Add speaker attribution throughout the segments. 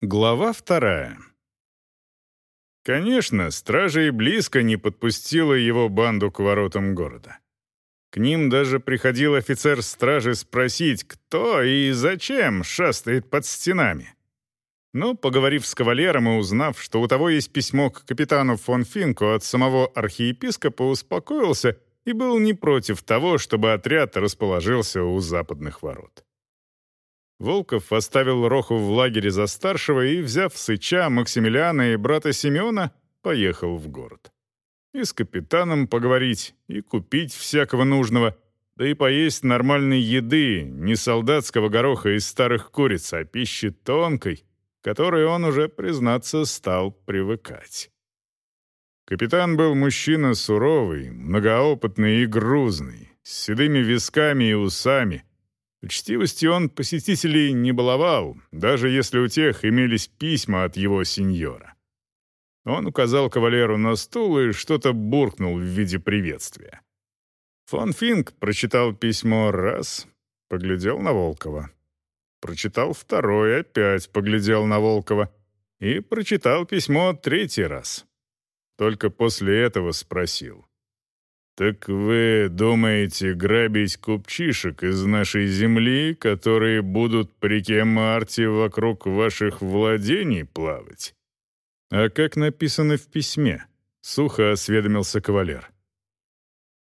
Speaker 1: Глава вторая. Конечно, стража и близко не подпустила его банду к воротам города. К ним даже приходил офицер стражи спросить, кто и зачем шастает под стенами. Но, поговорив с кавалером и узнав, что у того есть письмо к капитану фон Финку от самого архиепископа, успокоился и был не против того, чтобы отряд расположился у западных ворот. Волков оставил Роху в лагере за старшего и, взяв Сыча, Максимилиана и брата Семена, поехал в город. И с капитаном поговорить, и купить всякого нужного, да и поесть нормальной еды, не солдатского гороха из старых куриц, а пищи тонкой, которой он уже, признаться, стал привыкать. Капитан был мужчина суровый, многоопытный и грузный, с седыми висками и усами, Учтивостью он посетителей не баловал, даже если у тех имелись письма от его сеньора. Он указал кавалеру на стул и что-то буркнул в виде приветствия. Фон Финк прочитал письмо раз, поглядел на Волкова. Прочитал второй, опять поглядел на Волкова. И прочитал письмо третий раз. Только после этого спросил. «Так вы думаете грабить купчишек из нашей земли, которые будут по реке Марти вокруг ваших владений плавать?» «А как написано в письме?» — сухо осведомился кавалер.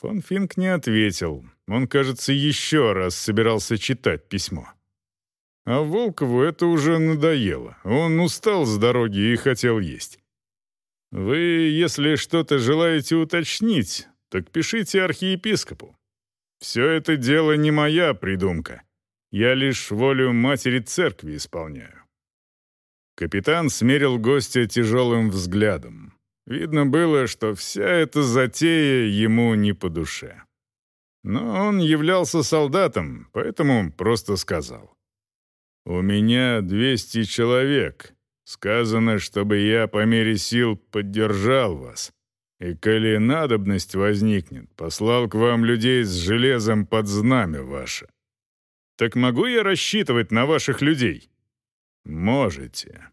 Speaker 1: Фон Финк не ответил. Он, кажется, еще раз собирался читать письмо. А Волкову это уже надоело. Он устал с дороги и хотел есть. «Вы, если что-то желаете уточнить, так пишите архиепископу. Все это дело не моя придумка. Я лишь волю матери церкви исполняю». Капитан смерил гостя тяжелым взглядом. Видно было, что вся эта затея ему не по душе. Но он являлся солдатом, поэтому просто сказал. «У меня 200 человек. Сказано, чтобы я по мере сил поддержал вас. И коли надобность возникнет, послал к вам людей с железом под знамя ваше. Так могу я рассчитывать на ваших людей? Можете.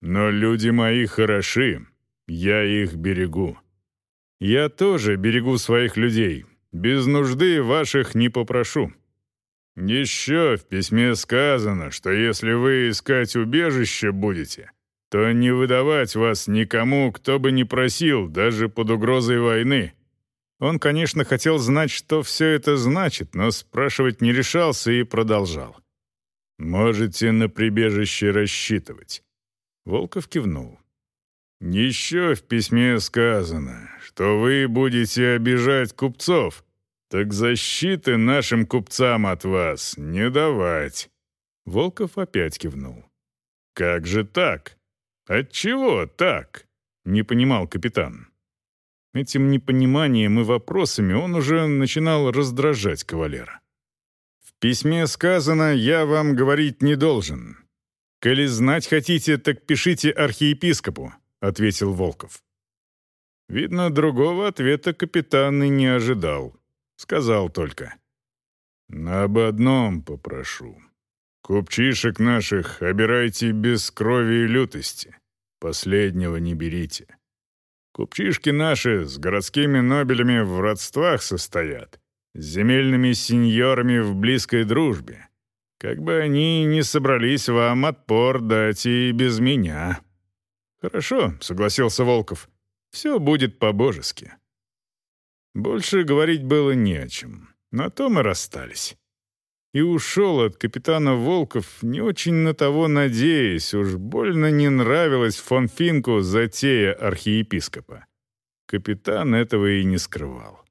Speaker 1: Но люди мои хороши, я их берегу. Я тоже берегу своих людей, без нужды ваших не попрошу. Еще в письме сказано, что если вы искать убежище будете, то не выдавать вас никому, кто бы ни просил, даже под угрозой войны». Он, конечно, хотел знать, что все это значит, но спрашивать не решался и продолжал. «Можете на прибежище рассчитывать». Волков кивнул. «Еще в письме сказано, что вы будете обижать купцов, так защиты нашим купцам от вас не давать». Волков опять кивнул. «Как же так?» «Отчего так?» — не понимал капитан. Этим непониманием и вопросами он уже начинал раздражать кавалера. «В письме сказано, я вам говорить не должен. Коли знать хотите, так пишите архиепископу», — ответил Волков. Видно, другого ответа капитан и не ожидал. Сказал только. «Об одном попрошу. Купчишек наших обирайте без крови и лютости. Последнего не берите. Купчишки наши с городскими нобелями в родствах состоят, с земельными сеньорами в близкой дружбе. Как бы они ни собрались вам отпор дать и без меня. Хорошо, согласился Волков. Все будет по-божески. Больше говорить было не о чем. На то мы расстались и ушел от капитана Волков, не очень на того надеясь, уж больно не нравилась фон Финку затея архиепископа. Капитан этого и не скрывал.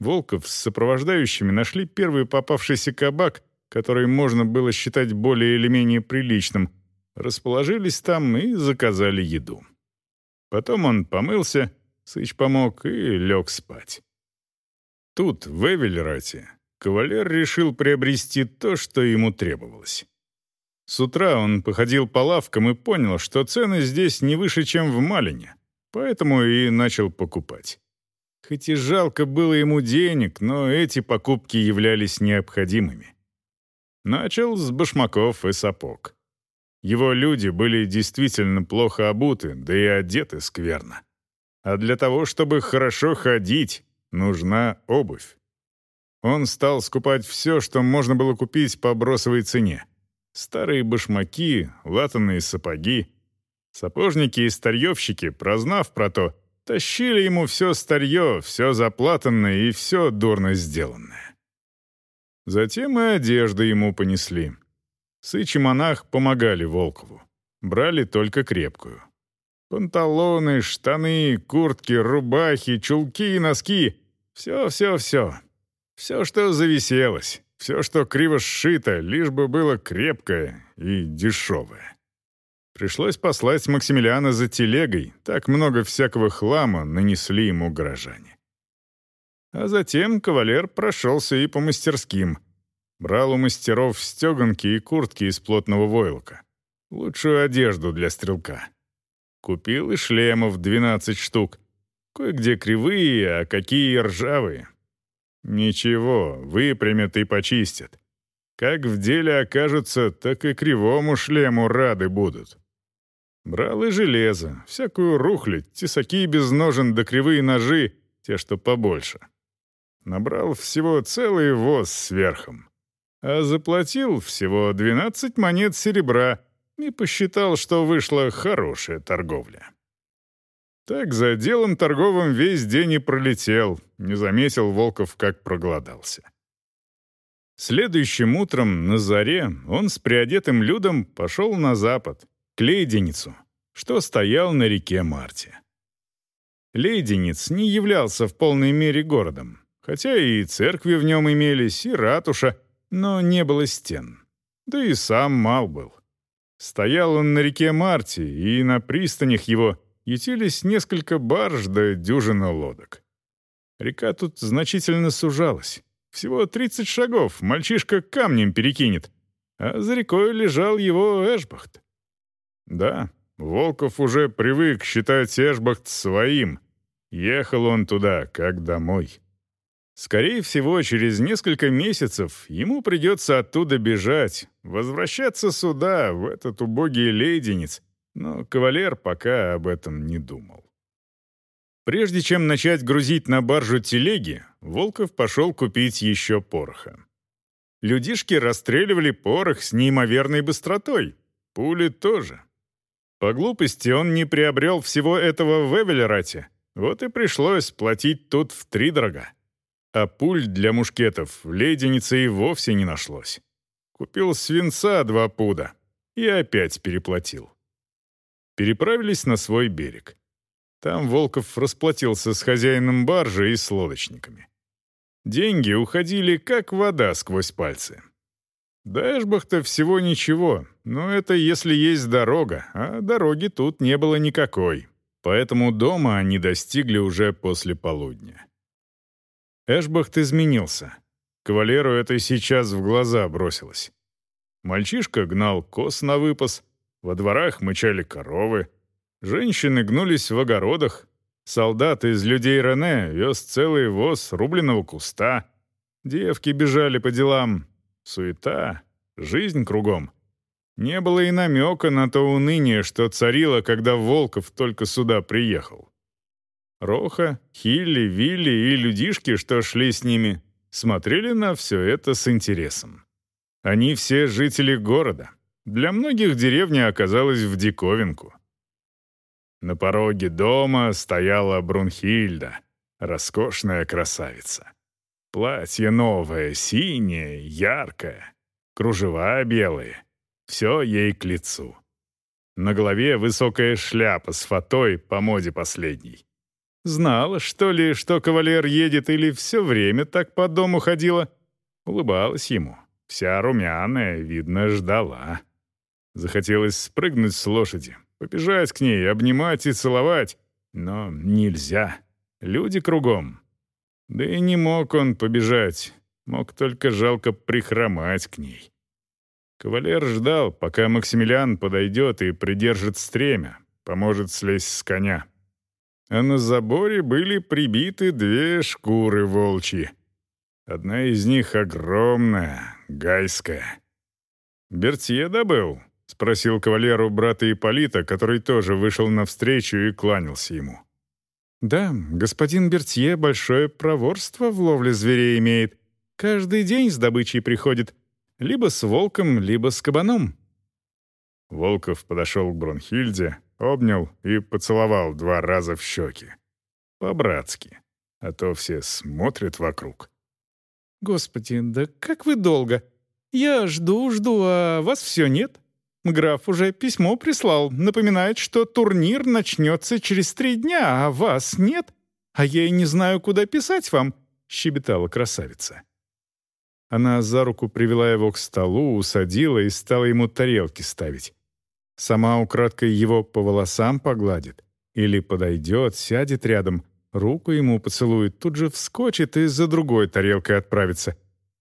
Speaker 1: Волков с сопровождающими нашли первый попавшийся кабак, который можно было считать более или менее приличным, расположились там и заказали еду. Потом он помылся, Сыч помог и лег спать. Тут, в Эвельрате, кавалер решил приобрести то, что ему требовалось. С утра он походил по лавкам и понял, что цены здесь не выше, чем в Малине, поэтому и начал покупать. Хоть и жалко было ему денег, но эти покупки являлись необходимыми. Начал с башмаков и сапог. Его люди были действительно плохо обуты, да и одеты скверно. А для того, чтобы хорошо ходить, нужна обувь. Он стал скупать все, что можно было купить по бросовой цене. Старые башмаки, латанные сапоги. Сапожники и старьевщики, прознав про то, тащили ему все старье, все заплатанное и все дурно сделанное. Затем и одежду ему понесли. Сыч и монах помогали Волкову. Брали только крепкую. Панталоны, штаны, куртки, рубахи, чулки и носки — все-все-все. Все, что зависелось, все, что криво сшито, лишь бы было крепкое и дешевое. Пришлось послать Максимилиана за телегой, так много всякого хлама нанесли ему горожане. А затем кавалер прошелся и по мастерским. Брал у мастеров стеганки и куртки из плотного войлока. Лучшую одежду для стрелка. Купил и шлемов 12 штук. Кое-где кривые, а какие ржавые. Ничего, выпрямят и почистят. Как в деле окажутся, так и кривому шлему рады будут. Брал и железо, всякую рухлядь, тесаки без ножен да кривые ножи, те, что побольше. Набрал всего целый воз сверхом. А заплатил всего 12 монет серебра и посчитал, что вышла хорошая торговля. Так за делом торговым весь день и пролетел, не заметил Волков, как проголодался. Следующим утром на заре он с приодетым людом пошел на запад, к Лейденицу, что стоял на реке Марте. Лейденец не являлся в полной мере городом, хотя и церкви в нем имелись, и ратуша, но не было стен. Да и сам мал был. Стоял он на реке Марте, и на пристанях его ютились несколько барж да дюжина лодок. Река тут значительно сужалась. Всего 30 шагов, мальчишка камнем перекинет, а за рекой лежал его Эшбахт. Да, Волков уже привык считать Эшбахт своим. Ехал он туда, как домой. Скорее всего, через несколько месяцев ему придется оттуда бежать, возвращаться сюда, в этот убогий леденец, но кавалер пока об этом не думал. Прежде чем начать грузить на баржу телеги, Волков пошел купить еще пороха. Людишки расстреливали порох с неимоверной быстротой, пули тоже. По глупости он не приобрел всего этого в Эвелерате, вот и пришлось платить тут втридорога. А пуль для мушкетов в леденице и вовсе не нашлось. Купил свинца два пуда и опять переплатил переправились на свой берег. Там Волков расплатился с хозяином баржи и с лодочниками. Деньги уходили, как вода сквозь пальцы. До Эшбахта всего ничего, но это если есть дорога, а дороги тут не было никакой. Поэтому дома они достигли уже после полудня. Эшбахт изменился. Кавалеру это сейчас в глаза бросилось. Мальчишка гнал коз на выпас, во дворах мычали коровы. Женщины гнулись в огородах. Солдат из людей Рене вез целый воз рубленого куста. Девки бежали по делам. Суета, жизнь кругом. Не было и намека на то уныние, что царило, когда Волков только сюда приехал. Роха, Хилли, Вилли и людишки, что шли с ними, смотрели на все это с интересом. Они все жители города, для многих деревня оказалась в диковинку. На пороге дома стояла Брунхильда, роскошная красавица. Платье новое, синее, яркое, кружева белые. Все ей к лицу. На голове высокая шляпа с фатой по моде последней. Знала, что ли, что кавалер едет или все время так по дому ходила? Улыбалась ему. Вся румяная, видно, ждала. Захотелось спрыгнуть с лошади, побежать к ней, обнимать и целовать. Но нельзя. Люди кругом. Да и не мог он побежать. Мог только жалко прихромать к ней. Кавалер ждал, пока Максимилиан подойдет и придержит стремя, поможет слезть с коня. А на заборе были прибиты две шкуры волчьи. Одна из них огромная, гайская. Бертье добыл, спросил кавалеру брата Ипполита, который тоже вышел навстречу и кланялся ему.
Speaker 2: «Да, господин Бертье большое проворство в ловле зверей имеет. Каждый день с добычей приходит. Либо с волком, либо с кабаном».
Speaker 1: Волков подошел к Бронхильде, обнял и поцеловал два раза в щеки. По-братски. А то все смотрят вокруг.
Speaker 2: «Господи, да как вы долго! Я жду, жду, а вас все нет. Граф уже письмо прислал, напоминает, что турнир начнется через три дня, а вас нет. А я и не знаю, куда писать вам», — щебетала красавица. Она за руку привела его к столу, усадила и стала ему тарелки ставить. Сама украдкой его по волосам погладит. Или подойдет, сядет рядом, руку ему поцелует, тут же вскочит и за другой тарелкой отправится.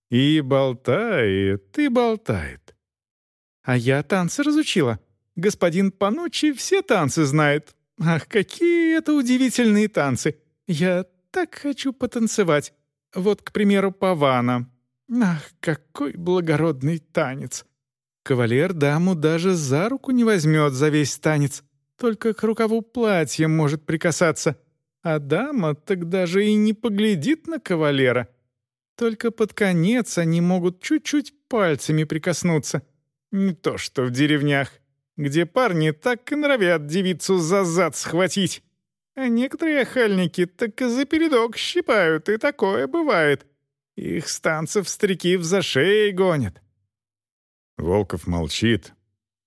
Speaker 2: И болтает, и болтает. А я танцы разучила. Господин Панучи все танцы знает. Ах, какие это удивительные танцы! Я так хочу потанцевать. Вот, к примеру, павана. Ах, какой благородный танец! Кавалер даму даже за руку не возьмет за весь танец, только к рукаву платья может прикасаться, а дама так даже и не поглядит на кавалера. Только под конец они могут чуть-чуть пальцами прикоснуться. Не то что в деревнях, где парни так и норовят девицу за зад схватить. А некоторые охальники так и за передок щипают, и такое бывает. Их станцев старики в зашей гонят.
Speaker 1: Волков молчит,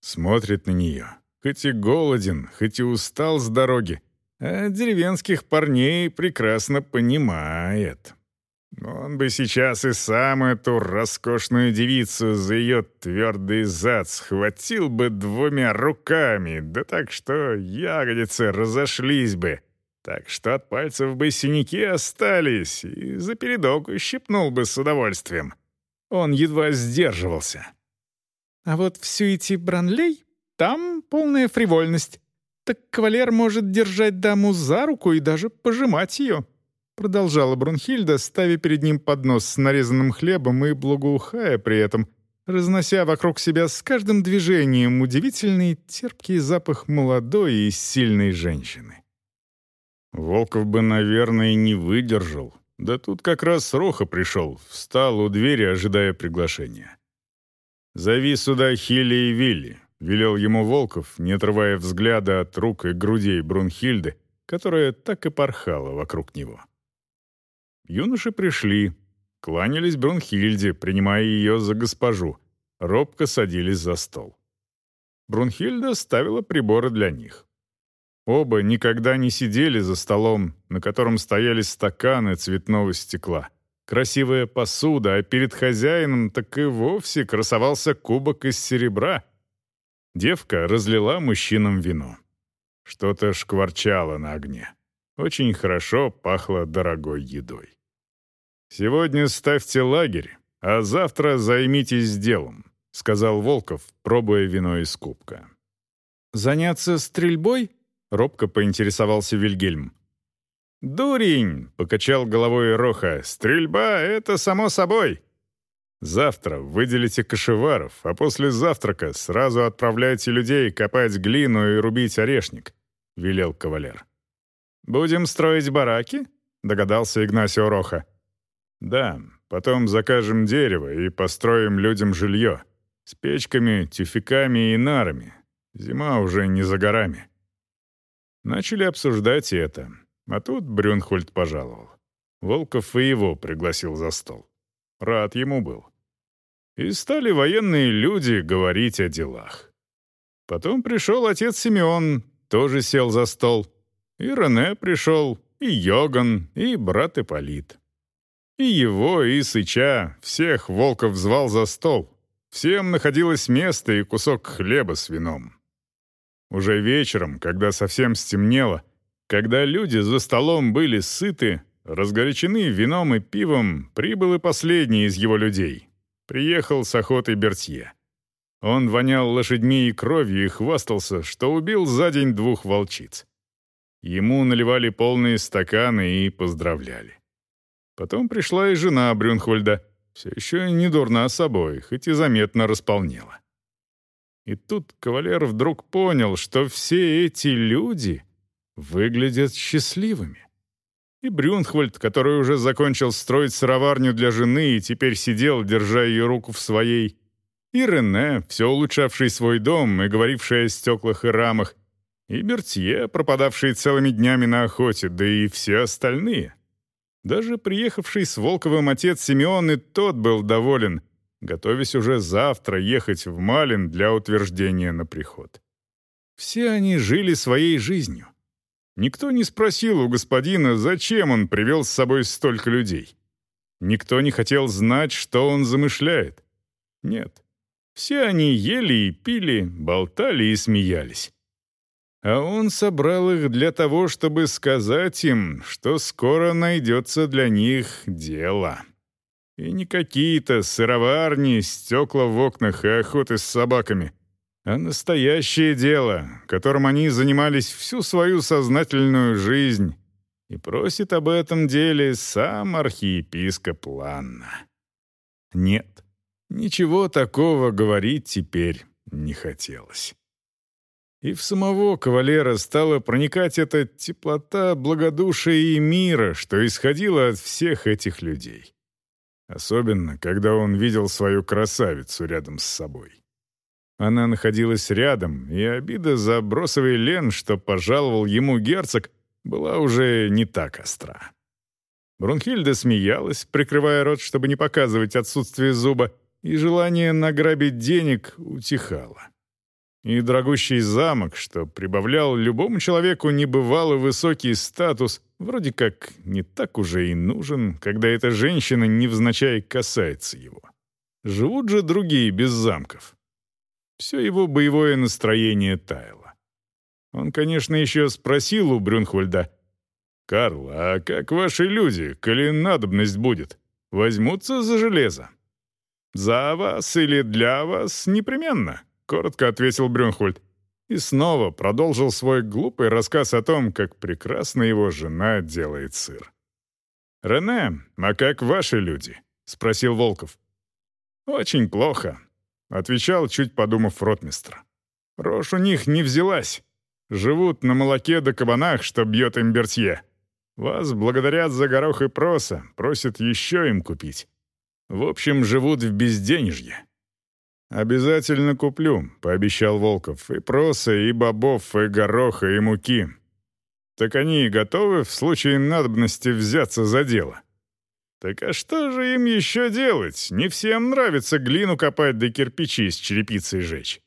Speaker 1: смотрит на нее. Хоть и голоден, хоть и устал с дороги, а деревенских парней прекрасно понимает. Он бы сейчас и сам эту роскошную девицу за ее твердый зад схватил бы двумя руками, да так что ягодицы разошлись бы, так что от пальцев бы синяки остались, и за передок ущипнул бы с удовольствием. Он едва сдерживался.
Speaker 2: А вот в сюите Бранлей там полная фривольность. Так кавалер может держать даму за руку и даже пожимать ее. Продолжала Брунхильда, ставя перед ним поднос с нарезанным хлебом и благоухая при этом, разнося вокруг себя с каждым движением удивительный терпкий запах молодой и сильной женщины.
Speaker 1: Волков бы, наверное, не выдержал. Да тут как раз Роха пришел, встал у двери, ожидая приглашения. «Зови сюда Хилли и Вилли», — велел ему Волков, не отрывая взгляда от рук и грудей Брунхильды, которая так и порхала вокруг него. Юноши пришли, кланялись Брунхильде, принимая ее за госпожу, робко садились за стол. Брунхильда ставила приборы для них. Оба никогда не сидели за столом, на котором стояли стаканы цветного стекла — красивая посуда, а перед хозяином так и вовсе красовался кубок из серебра. Девка разлила мужчинам вино. Что-то шкварчало на огне. Очень хорошо пахло дорогой едой. «Сегодня ставьте лагерь, а завтра займитесь делом», — сказал Волков, пробуя вино из кубка.
Speaker 2: «Заняться стрельбой?» — робко поинтересовался Вильгельм.
Speaker 1: «Дурень!» — покачал головой Роха. «Стрельба — это само собой!» «Завтра выделите кошеваров, а после завтрака сразу отправляйте людей копать глину и рубить орешник», — велел кавалер. «Будем строить бараки?» — догадался Игнасио Роха. «Да, потом закажем дерево и построим людям жилье. С печками, тюфяками и нарами. Зима уже не за горами». Начали обсуждать это. А тут Брюнхольд пожаловал. Волков и его пригласил за стол. Рад ему был. И стали военные люди говорить о делах. Потом пришел отец Симеон, тоже сел за стол. И Рене пришел, и Йоган, и брат Ипполит. И его, и Сыча, всех Волков звал за стол. Всем находилось место и кусок хлеба с вином. Уже вечером, когда совсем стемнело, когда люди за столом были сыты, разгорячены вином и пивом, прибыл и последний из его людей. Приехал с охоты Бертье. Он вонял лошадьми и кровью и хвастался, что убил за день двух волчиц. Ему наливали полные стаканы и поздравляли. Потом пришла и жена Брюнхвальда, все еще не дурна собой, хоть и заметно располнела. И тут кавалер вдруг понял, что все эти люди выглядят счастливыми. И Брюнхвальд, который уже закончил строить сыроварню для жены и теперь сидел, держа ее руку в своей, и Рене, все улучшавший свой дом и говоривший о стеклах и рамах, и Бертье, пропадавший целыми днями на охоте, да и все остальные. Даже приехавший с Волковым отец Симеон и тот был доволен, готовясь уже завтра ехать в Малин для утверждения на приход. Все они жили своей жизнью. Никто не спросил у господина, зачем он привел с собой столько людей. Никто не хотел знать, что он замышляет. Нет. Все они ели и пили, болтали и смеялись. А он собрал их для того, чтобы сказать им, что скоро найдется для них дело. И не какие-то сыроварни, стекла в окнах и охоты с собаками — а настоящее дело, которым они занимались всю свою сознательную жизнь, и просит об этом деле сам архиепископ Ланна. Нет, ничего такого говорить теперь не хотелось. И в самого кавалера стала проникать эта теплота благодушия и мира, что исходила от всех этих людей. Особенно, когда он видел свою красавицу рядом с собой. Она находилась рядом, и обида за бросовый лен, что пожаловал ему герцог, была уже не так остра. Брунхильда смеялась, прикрывая рот, чтобы не показывать отсутствие зуба, и желание награбить денег утихало. И дорогущий замок, что прибавлял любому человеку небывало высокий статус, вроде как не так уже и нужен, когда эта женщина невзначай касается его. Живут же другие без замков. Все его боевое настроение таяло. Он, конечно, еще спросил у Брюнхвальда, «Карл, а как ваши люди, коли надобность будет, возьмутся за железо?» «За вас или для вас непременно», — коротко ответил Брюнхвальд. И снова продолжил свой глупый рассказ о том, как прекрасно его жена делает сыр. «Рене, а как ваши люди?» — спросил Волков. «Очень плохо. — отвечал, чуть подумав ротмистр. «Рожь у них не взялась. Живут на молоке да кабанах, что бьет им Бертье. Вас благодарят за горох и проса, просят еще им купить. В общем, живут в безденежье». «Обязательно куплю», — пообещал Волков, «и проса, и бобов, и гороха, и муки. Так они готовы в случае надобности взяться за дело?» Так а что же им еще делать? Не всем нравится глину копать да кирпичи с черепицей жечь.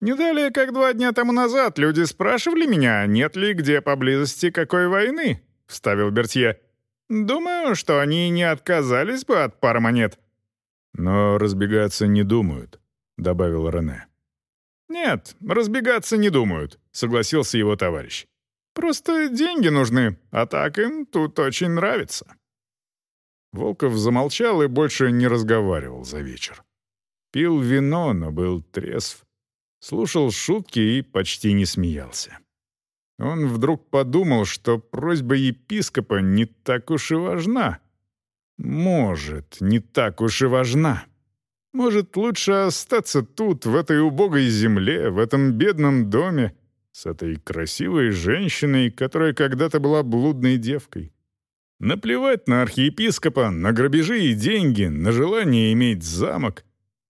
Speaker 1: Не далее, как два дня тому назад, люди спрашивали меня, нет ли где поблизости какой войны, — вставил Бертье. Думаю, что они не отказались бы от пары монет. Но разбегаться не думают, — добавил Рене. «Нет, разбегаться не думают», — согласился его товарищ. «Просто деньги нужны, а так им тут очень нравится». Волков замолчал и больше не разговаривал за вечер. Пил вино, но был трезв. Слушал шутки и почти не смеялся. Он вдруг подумал, что просьба епископа не так уж и важна. Может, не так уж и важна. Может, лучше остаться тут, в этой убогой земле, в этом бедном доме, с этой красивой женщиной, которая когда-то была блудной девкой. Наплевать на архиепископа, на грабежи и деньги, на желание иметь замок.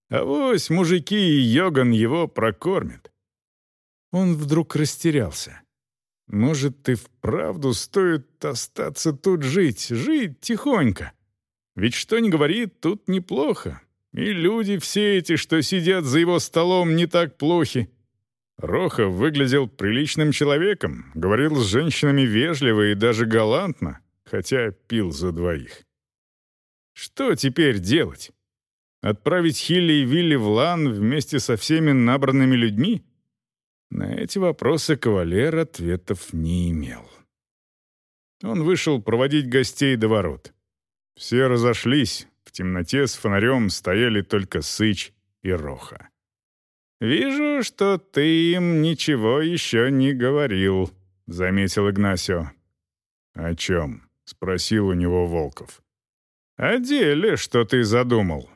Speaker 1: А вось мужики и Йоган его прокормят. Он вдруг растерялся. Может, и вправду стоит остаться тут жить, жить тихонько. Ведь что ни говори, тут неплохо. И люди все эти, что сидят за его столом, не так плохи. Рохов выглядел приличным человеком, говорил с женщинами вежливо и даже галантно, хотя пил за двоих. Что теперь делать? Отправить Хилли и Вилли в Лан вместе со всеми набранными людьми? На эти вопросы кавалер ответов не имел. Он вышел проводить гостей до ворот. Все разошлись, в темноте с фонарем стояли только Сыч и Роха. «Вижу, что ты им ничего еще не говорил», — заметил Игнасио. «О чем?» — спросил у него Волков. «О деле, что ты задумал».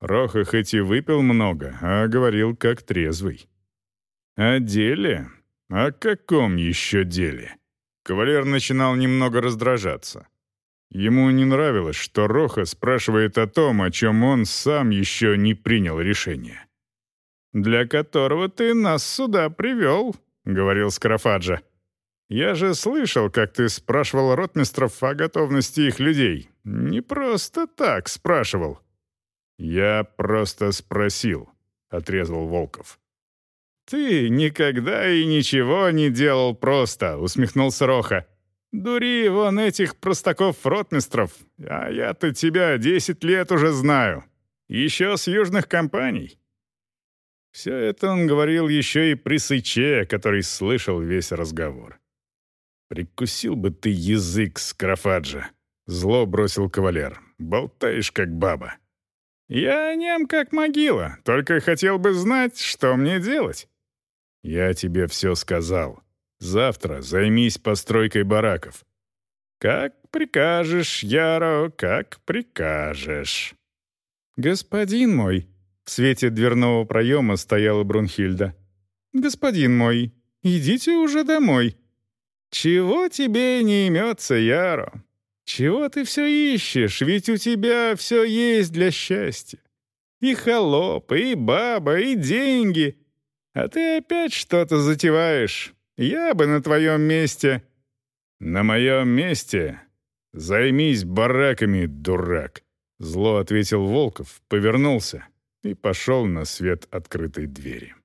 Speaker 1: Роха хоть и выпил много, а говорил как трезвый. О деле? О каком еще деле? Кавалер начинал немного раздражаться. Ему не нравилось, что Роха спрашивает о том, о чем он сам еще не принял решение. «Для которого ты нас сюда привел», — говорил Скарафаджа. «Я же слышал, как ты спрашивал ротмистров о готовности их людей. Не просто так спрашивал». «Я просто спросил», — отрезал Волков. «Ты никогда и ничего не делал просто», — усмехнулся Роха. «Дури вон этих простаков-ротмистров, а я-то тебя десять лет уже знаю. Еще с южных компаний». Все это он говорил еще и при Сыче, который слышал весь разговор. «Прикусил бы ты язык, Скарафаджа!» — зло бросил кавалер. «Болтаешь, как баба». «Я нем как могила, только хотел бы знать, что мне делать». «Я тебе все сказал. Завтра займись постройкой бараков». «Как прикажешь, Яро, как прикажешь». «Господин мой», — в свете дверного проема стояла Брунхильда. «Господин мой, идите уже домой». «Чего тебе не имется, Яро? Чего ты все ищешь? Ведь у тебя все есть для счастья. И холоп, и баба, и деньги. А ты опять что-то затеваешь. Я бы на твоем месте...» «На моем месте? Займись бараками, дурак!» Зло ответил Волков, повернулся и пошел на свет открытой двери.